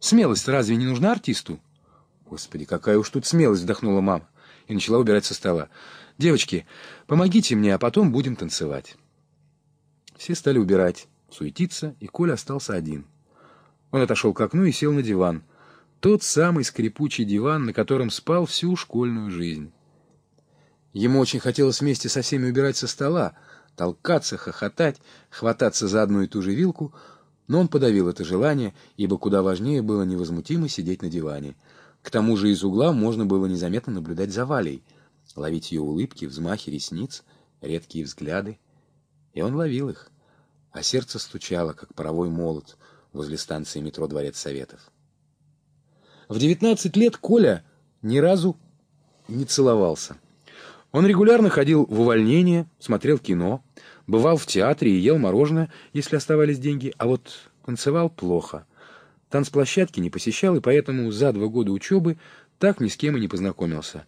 Смелость разве не нужна артисту? Господи, какая уж тут смелость, вздохнула мама и начала убирать со стола. Девочки, помогите мне, а потом будем танцевать. Все стали убирать, суетиться, и Коля остался один. Он отошел к окну и сел на диван. Тот самый скрипучий диван, на котором спал всю школьную жизнь. Ему очень хотелось вместе со всеми убирать со стола, толкаться, хохотать, хвататься за одну и ту же вилку, но он подавил это желание, ибо куда важнее было невозмутимо сидеть на диване. К тому же из угла можно было незаметно наблюдать за Валей, ловить ее улыбки, взмахи ресниц, редкие взгляды. И он ловил их, а сердце стучало, как паровой молот возле станции метро «Дворец Советов». В 19 лет Коля ни разу не целовался. Он регулярно ходил в увольнение, смотрел кино, бывал в театре и ел мороженое, если оставались деньги, а вот танцевал плохо. Танцплощадки не посещал, и поэтому за два года учебы так ни с кем и не познакомился,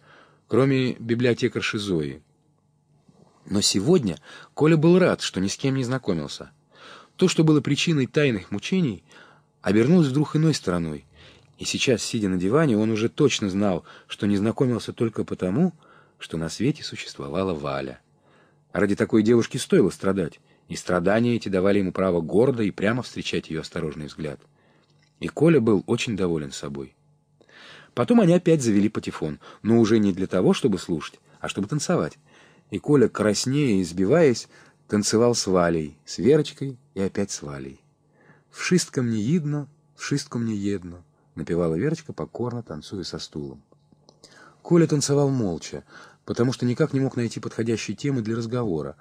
кроме библиотекарши Зои. Но сегодня Коля был рад, что ни с кем не знакомился. То, что было причиной тайных мучений, обернулось вдруг иной стороной. И сейчас, сидя на диване, он уже точно знал, что не знакомился только потому, что на свете существовала Валя. Ради такой девушки стоило страдать, и страдания эти давали ему право гордо и прямо встречать ее осторожный взгляд. И Коля был очень доволен собой. Потом они опять завели патефон, но уже не для того, чтобы слушать, а чтобы танцевать. И Коля, краснея и сбиваясь, танцевал с Валей, с Верочкой и опять с Валей. «Вшистка мне едно, вшистку мне едно», — напевала Верочка, покорно танцуя со стулом. Коля танцевал молча, потому что никак не мог найти подходящей темы для разговора.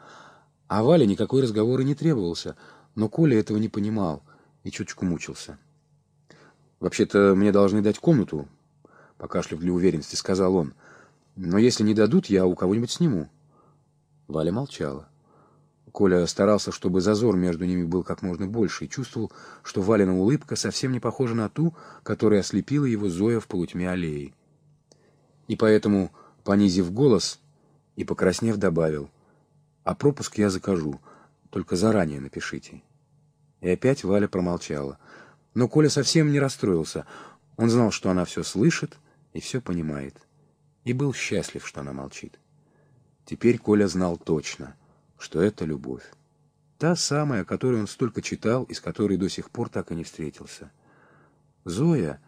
А Вале никакой разговор и не требовался, но Коля этого не понимал и чуточку мучился. «Вообще-то мне должны дать комнату», — покашляв для уверенности, сказал он. «Но если не дадут, я у кого-нибудь сниму». Валя молчала. Коля старался, чтобы зазор между ними был как можно больше, и чувствовал, что Валина улыбка совсем не похожа на ту, которая ослепила его Зоя в полутьме аллеи. И поэтому, понизив голос и покраснев, добавил, «А пропуск я закажу, только заранее напишите». И опять Валя промолчала. Но Коля совсем не расстроился. Он знал, что она все слышит и все понимает. И был счастлив, что она молчит. Теперь Коля знал точно, что это любовь. Та самая, которую он столько читал и с которой до сих пор так и не встретился. Зоя...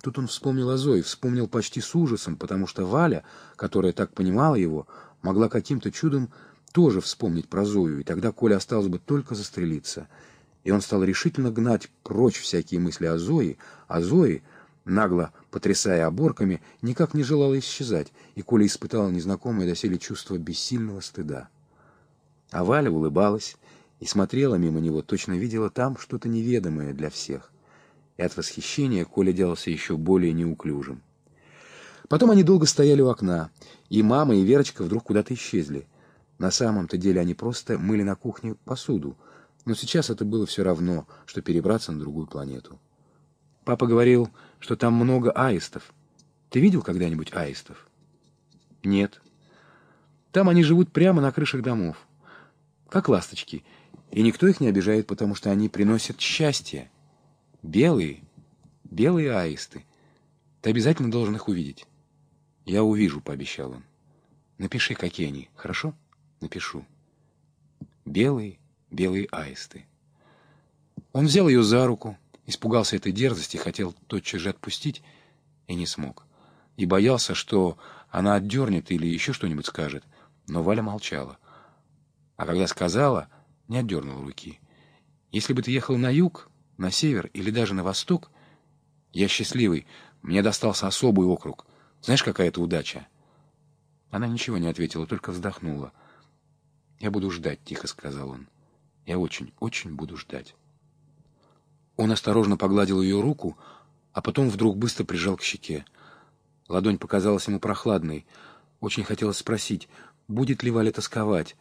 Тут он вспомнил о Зое, вспомнил почти с ужасом, потому что Валя, которая так понимала его, могла каким-то чудом тоже вспомнить про Зою, и тогда Коля осталось бы только застрелиться — и он стал решительно гнать прочь всякие мысли о Зое, а Зои, нагло потрясая оборками, никак не желала исчезать, и Коля испытал незнакомое доселе чувство бессильного стыда. А Валя улыбалась и смотрела мимо него, точно видела там что-то неведомое для всех. От восхищения Коля делался еще более неуклюжим. Потом они долго стояли у окна, и мама, и Верочка вдруг куда-то исчезли. На самом-то деле они просто мыли на кухне посуду — но сейчас это было все равно, что перебраться на другую планету. Папа говорил, что там много аистов. Ты видел когда-нибудь аистов? Нет. Там они живут прямо на крышах домов. Как ласточки. И никто их не обижает, потому что они приносят счастье. Белые, белые аисты. Ты обязательно должен их увидеть. Я увижу, пообещал он. Напиши, какие они, хорошо? Напишу. Белые, белые аисты. Он взял ее за руку, испугался этой дерзости, хотел тотчас же отпустить, и не смог. И боялся, что она отдернет или еще что-нибудь скажет, но Валя молчала. А когда сказала, не отдернула руки. «Если бы ты ехал на юг, на север или даже на восток, я счастливый, мне достался особый округ. Знаешь, какая это удача?» Она ничего не ответила, только вздохнула. «Я буду ждать», — тихо сказал он. Я очень, очень буду ждать. Он осторожно погладил ее руку, а потом вдруг быстро прижал к щеке. Ладонь показалась ему прохладной. Очень хотелось спросить, будет ли Валя тосковать,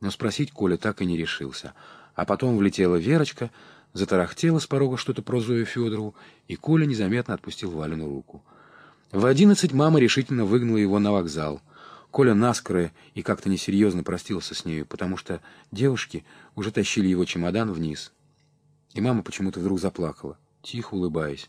но спросить Коля так и не решился. А потом влетела Верочка, затарахтела с порога что-то про Зою Федорову, и Коля незаметно отпустил Валину руку. В одиннадцать мама решительно выгнала его на вокзал — Коля наскоро и как-то несерьезно простился с нею, потому что девушки уже тащили его чемодан вниз. И мама почему-то вдруг заплакала. тихо улыбаясь.